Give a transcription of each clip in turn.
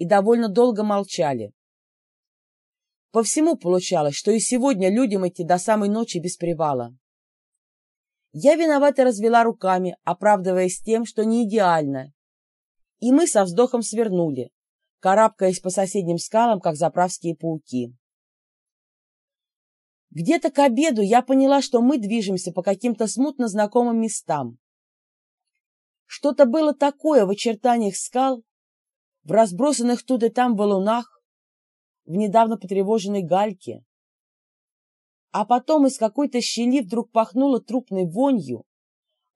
и довольно долго молчали. По всему получалось, что и сегодня людям идти до самой ночи без привала. Я виновато развела руками, оправдываясь тем, что не идеально. И мы со вздохом свернули, карабкаясь по соседним скалам, как заправские пауки. Где-то к обеду я поняла, что мы движемся по каким-то смутно знакомым местам. Что-то было такое в очертаниях скал, в разбросанных тут и там валунах, в недавно потревоженной гальке. А потом из какой-то щели вдруг пахнуло трупной вонью,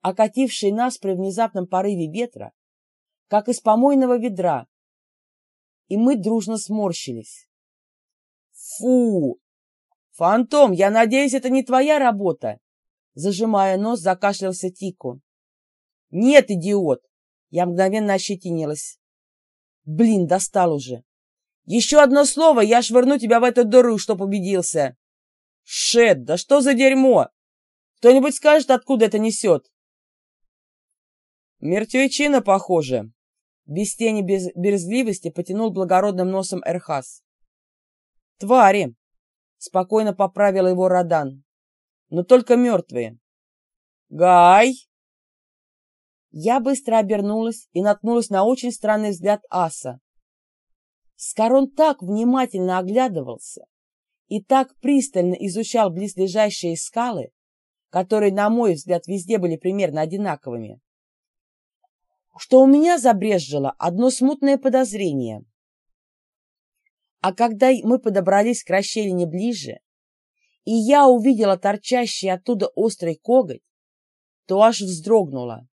окатившей нас при внезапном порыве ветра, как из помойного ведра, и мы дружно сморщились. «Фу! Фантом, я надеюсь, это не твоя работа?» Зажимая нос, закашлялся Тико. «Нет, идиот!» Я мгновенно ощетинилась. «Блин, достал уже! Еще одно слово, я швырну тебя в эту дыру, чтоб убедился!» «Шет, да что за дерьмо! Кто-нибудь скажет, откуда это несет?» «Мертвечина, похоже!» Без тени без березгливости потянул благородным носом Эрхас. «Твари!» — спокойно поправил его Родан. «Но только мертвые!» «Гай!» Я быстро обернулась и наткнулась на очень странный взгляд аса. Скорон так внимательно оглядывался и так пристально изучал близлежащие скалы, которые, на мой взгляд, везде были примерно одинаковыми, что у меня забрезжило одно смутное подозрение. А когда мы подобрались к расщелине ближе, и я увидела торчащий оттуда острый коготь, то аж вздрогнула.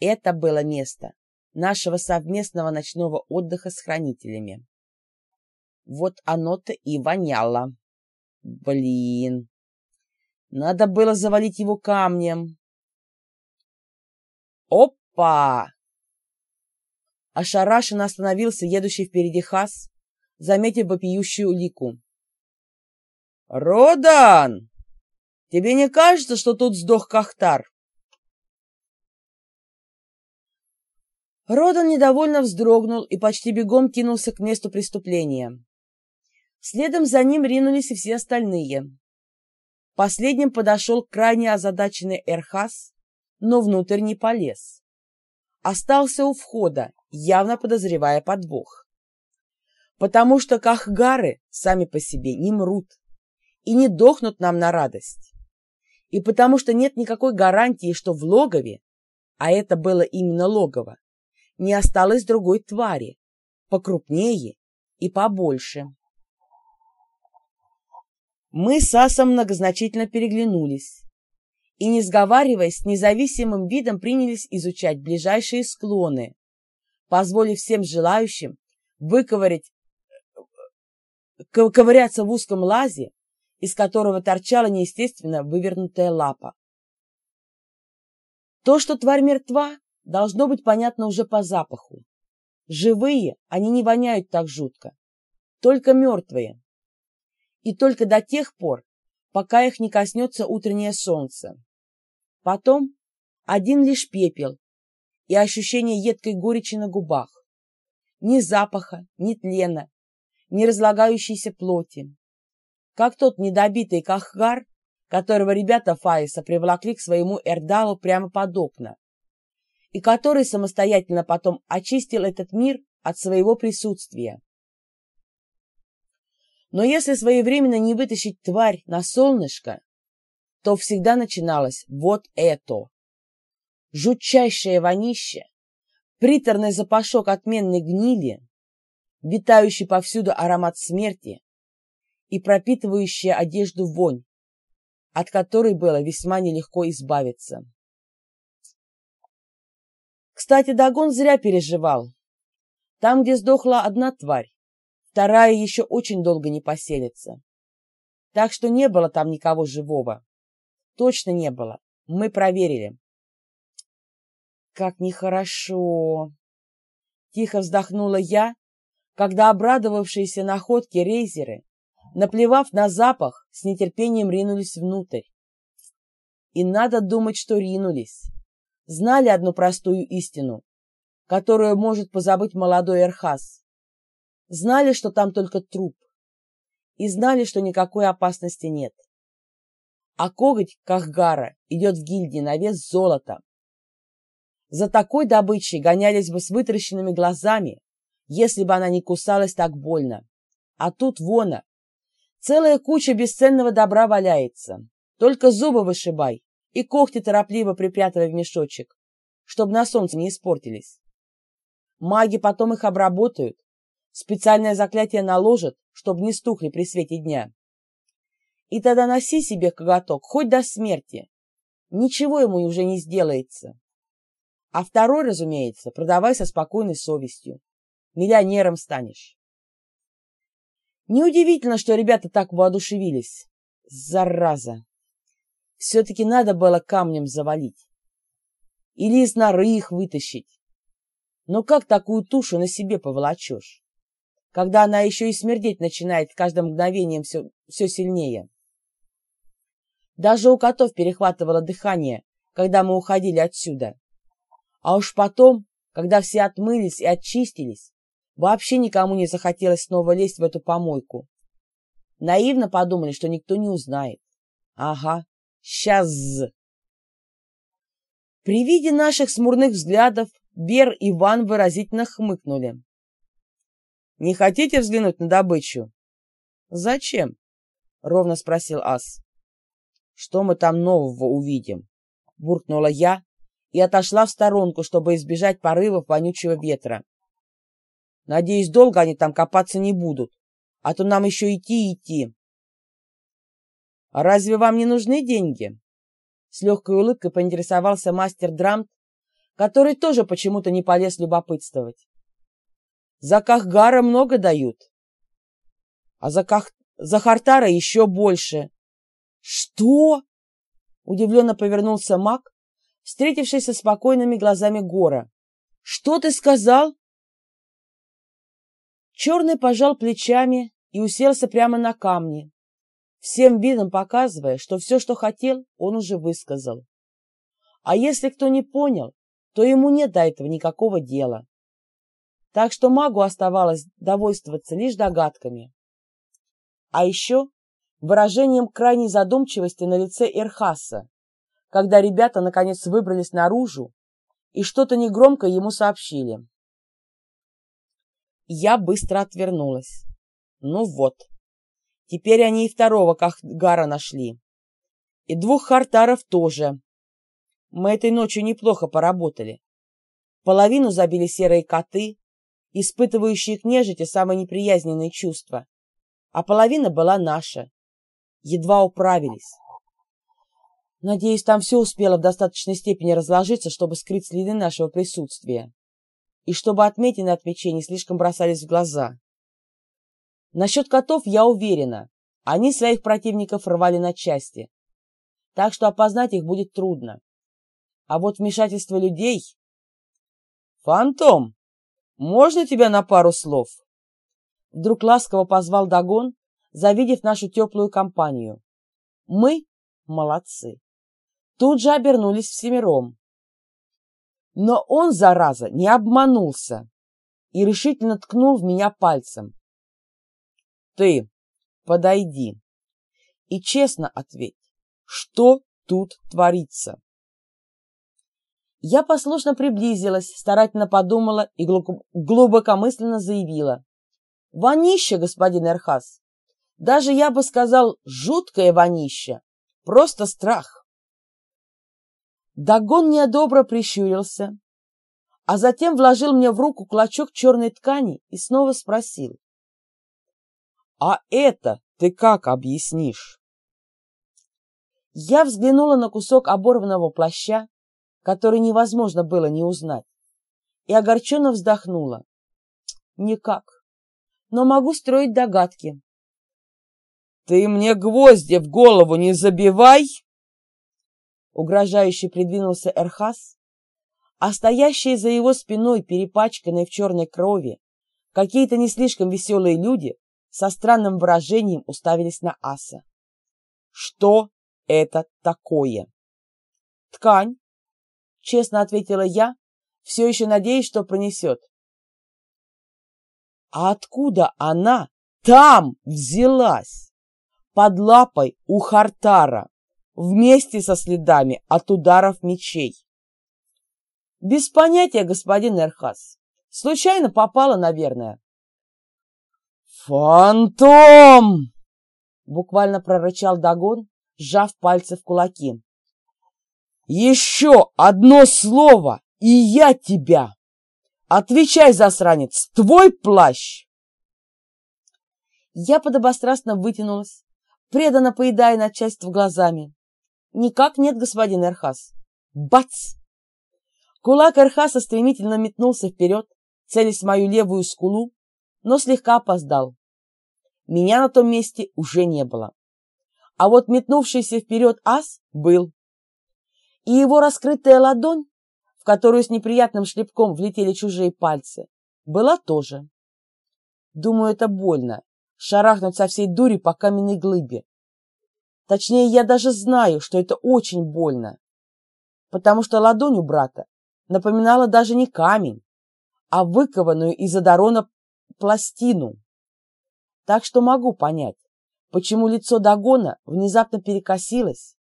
Это было место нашего совместного ночного отдыха с хранителями. Вот оно-то и воняло. Блин, надо было завалить его камнем. Опа! Ошарашенно остановился едущий впереди Хас, заметив вопиющую улику. «Родан! Тебе не кажется, что тут сдох Кахтар?» Родан недовольно вздрогнул и почти бегом кинулся к месту преступления. Следом за ним ринулись и все остальные. Последним подошел крайне озадаченный Эрхас, но внутрь не полез. Остался у входа, явно подозревая подвох. Потому что кахгары сами по себе не мрут и не дохнут нам на радость. И потому что нет никакой гарантии, что в логове, а это было именно логово, не осталось другой твари, покрупнее и побольше. Мы с Асом многозначительно переглянулись и, не сговариваясь, независимым видом принялись изучать ближайшие склоны, позволив всем желающим выковырять, ковыряться в узком лазе, из которого торчала неестественно вывернутая лапа. То, что тварь мертва, должно быть понятно уже по запаху. Живые они не воняют так жутко, только мертвые. И только до тех пор, пока их не коснется утреннее солнце. Потом один лишь пепел и ощущение едкой горечи на губах. Ни запаха, ни тлена, ни разлагающейся плоти. Как тот недобитый кахгар, которого ребята Фаиса привлекли к своему Эрдалу прямо под окна, и который самостоятельно потом очистил этот мир от своего присутствия. Но если своевременно не вытащить тварь на солнышко, то всегда начиналось вот это. Жутчайшее вонище, приторный запашок отменной гнили, витающий повсюду аромат смерти и пропитывающая одежду вонь, от которой было весьма нелегко избавиться. Кстати, Дагон зря переживал. Там, где сдохла одна тварь, вторая еще очень долго не поселится. Так что не было там никого живого. Точно не было. Мы проверили. Как нехорошо. Тихо вздохнула я, когда обрадовавшиеся находки рейзеры, наплевав на запах, с нетерпением ринулись внутрь. И надо думать, что ринулись знали одну простую истину, которую может позабыть молодой Эрхас. Знали, что там только труп. И знали, что никакой опасности нет. А коготь Кахгара идет в гильдии на вес золота. За такой добычей гонялись бы с вытаращенными глазами, если бы она не кусалась так больно. А тут вона. Целая куча бесценного добра валяется. Только зубы вышибай и когти торопливо припрятывай в мешочек, чтобы на солнце не испортились. Маги потом их обработают, специальное заклятие наложат, чтобы не стухли при свете дня. И тогда носи себе коготок хоть до смерти. Ничего ему уже не сделается. А второй, разумеется, продавай со спокойной совестью. Миллионером станешь. Неудивительно, что ребята так воодушевились. Зараза! Все-таки надо было камнем завалить. Или из норы их вытащить. Но как такую тушу на себе поволочешь? Когда она еще и смердеть начинает каждым мгновением все, все сильнее. Даже у котов перехватывало дыхание, когда мы уходили отсюда. А уж потом, когда все отмылись и очистились, вообще никому не захотелось снова лезть в эту помойку. Наивно подумали, что никто не узнает. Ага, сейчас. При виде наших смурных взглядов Бер и Ван выразительно хмыкнули. «Не хотите взглянуть на добычу?» «Зачем?» — ровно спросил Ас. «Что мы там нового увидим?» — буркнула я, и отошла в сторонку, чтобы избежать порывов вонючего ветра. Надеюсь, долго они там копаться не будут, а то нам еще идти и идти. «А разве вам не нужны деньги?» С легкой улыбкой поинтересовался мастер Драмт, который тоже почему-то не полез любопытствовать. «За Кахгара много дают, а за, Ках... за Хартара еще больше». «Что?» Удивленно повернулся маг, встретившись со спокойными глазами Гора. «Что ты сказал?» Черный пожал плечами и уселся прямо на камни, всем видом показывая, что все, что хотел, он уже высказал. А если кто не понял, то ему нет до этого никакого дела. Так что магу оставалось довольствоваться лишь догадками. А еще выражением крайней задумчивости на лице Эрхаса, когда ребята наконец выбрались наружу и что-то негромко ему сообщили. Я быстро отвернулась. Ну вот, теперь они и второго Кахгара нашли. И двух Хартаров тоже. Мы этой ночью неплохо поработали. Половину забили серые коты, испытывающие к нежити самые неприязненные чувства, а половина была наша. Едва управились. Надеюсь, там все успело в достаточной степени разложиться, чтобы скрыть следы нашего присутствия. И чтобы отметины от мечей не слишком бросались в глаза. Насчет котов я уверена. Они своих противников рвали на части. Так что опознать их будет трудно. А вот вмешательство людей... «Фантом, можно тебя на пару слов?» Вдруг ласково позвал Дагон, завидев нашу теплую компанию. Мы молодцы тут же обернулись всемиром. Но он, зараза, не обманулся и решительно ткнул в меня пальцем. «Ты подойди и честно ответь, что тут творится?» Я послушно приблизилась, старательно подумала и глубокомысленно заявила. «Вонище, господин Эрхас! Даже, я бы сказал, жуткое вонище! Просто страх!» Дагон недобро прищурился, а затем вложил мне в руку клочок черной ткани и снова спросил. «А это ты как объяснишь?» Я взглянула на кусок оборванного плаща, который невозможно было не узнать, и огорченно вздохнула. «Никак, но могу строить догадки». «Ты мне гвозди в голову не забивай!» угрожающе придвинулся Эрхас, а стоящие за его спиной, перепачканные в черной крови, какие-то не слишком веселые люди со странным выражением уставились на аса. «Что это такое?» «Ткань», — честно ответила я, все еще надеясь, что пронесет. А откуда она там взялась? Под лапой у Хартара, вместе со следами от ударов мечей. Без понятия, господин Эрхас. Случайно попала, наверное. «Фантом!» — буквально прорычал Дагон, сжав пальцы в кулаки. «Еще одно слово, и я тебя! Отвечай, засранец, твой плащ!» Я подобострастно вытянулась, преданно поедая начальство глазами. «Никак нет, господин Эрхас!» Бац! Кулак Эрхаса стремительно метнулся вперед, целясь в мою левую скулу, но слегка опоздал. Меня на том месте уже не было. А вот метнувшийся вперед ас был. И его раскрытая ладонь, в которую с неприятным шлепком влетели чужие пальцы, была тоже. Думаю, это больно, шарахнуть со всей дури по каменной глыбе. Точнее, я даже знаю, что это очень больно, потому что ладонь у брата напоминала даже не камень, а выкованную из адарона пластину. Так что могу понять, почему лицо Дагона внезапно перекосилось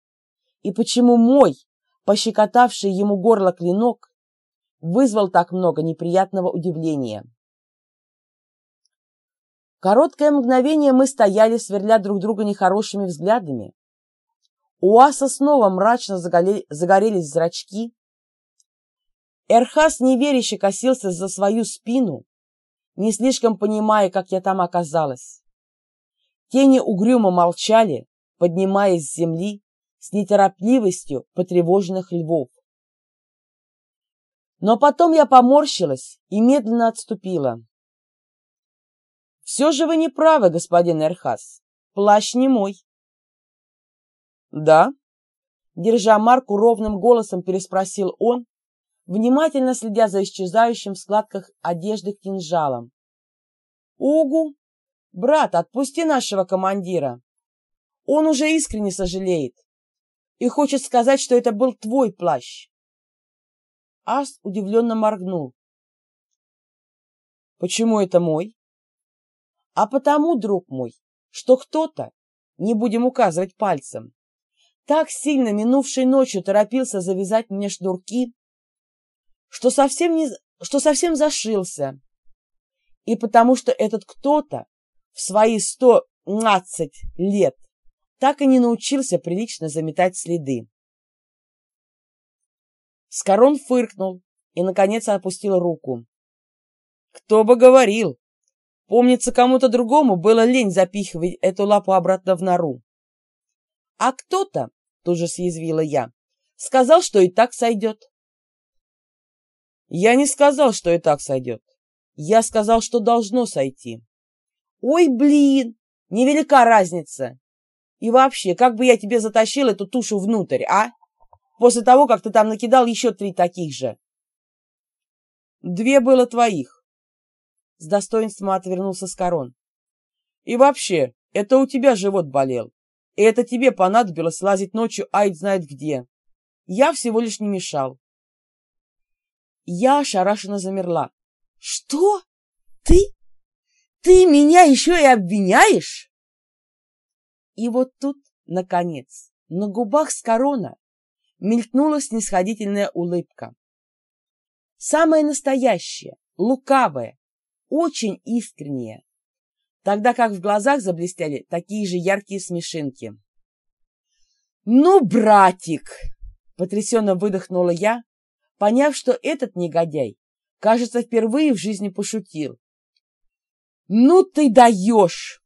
и почему мой, пощекотавший ему горло клинок, вызвал так много неприятного удивления. Короткое мгновение мы стояли, сверля друг друга нехорошими взглядами. У Аса снова мрачно загорелись зрачки. Эрхас неверяще косился за свою спину, не слишком понимая, как я там оказалась. Тени угрюмо молчали, поднимаясь с земли с неторопливостью потревоженных львов. Но потом я поморщилась и медленно отступила. «Все же вы не правы, господин Эрхас. Плащ не мой». «Да?» Держа марку ровным голосом переспросил он, внимательно следя за исчезающим в складках одежды кинжалом. «Угу! Брат, отпусти нашего командира! Он уже искренне сожалеет и хочет сказать, что это был твой плащ!» Ас удивленно моргнул. «Почему это мой?» «А потому, друг мой, что кто-то, не будем указывать пальцем, так сильно минувшей ночью торопился завязать мне шнурки, что совсем, не, что совсем зашился. И потому что этот кто-то в свои сто двадцать лет так и не научился прилично заметать следы. Скорон фыркнул и, наконец, опустил руку. Кто бы говорил! Помнится, кому-то другому было лень запихивать эту лапу обратно в нору. А кто-то, тоже съязвила я, сказал, что и так сойдет. Я не сказал, что и так сойдет. Я сказал, что должно сойти. Ой, блин, невелика разница. И вообще, как бы я тебе затащил эту тушу внутрь, а? После того, как ты там накидал еще три таких же. Две было твоих. С достоинством отвернулся с корон. И вообще, это у тебя живот болел. И это тебе понадобилось лазить ночью айд знает где. Я всего лишь не мешал. Я ошарашенно замерла. «Что? Ты? Ты меня еще и обвиняешь?» И вот тут, наконец, на губах с корона мелькнула снисходительная улыбка. Самая настоящая, лукавая, очень искренняя, тогда как в глазах заблестели такие же яркие смешинки. «Ну, братик!» — потрясенно выдохнула я, поняв, что этот негодяй, кажется, впервые в жизни пошутил. «Ну ты даешь!»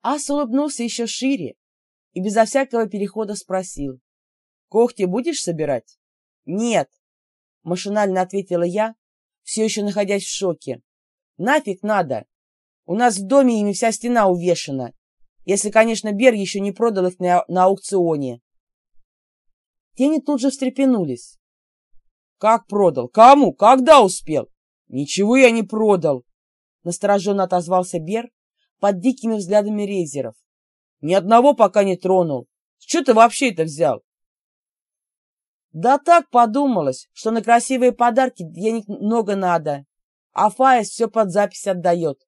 Ас улыбнулся еще шире и безо всякого перехода спросил. «Когти будешь собирать?» «Нет», — машинально ответила я, все еще находясь в шоке. «Нафиг надо! У нас в доме ими вся стена увешана, если, конечно, Бер еще не продал их на, на аукционе». Тени тут же встрепенулись. Как продал? Кому? Когда успел? Ничего я не продал, настороженно отозвался Бер под дикими взглядами рейзеров. Ни одного пока не тронул. С чего ты вообще это взял? Да так подумалось, что на красивые подарки денег много надо. а Фаис все под запись отдает.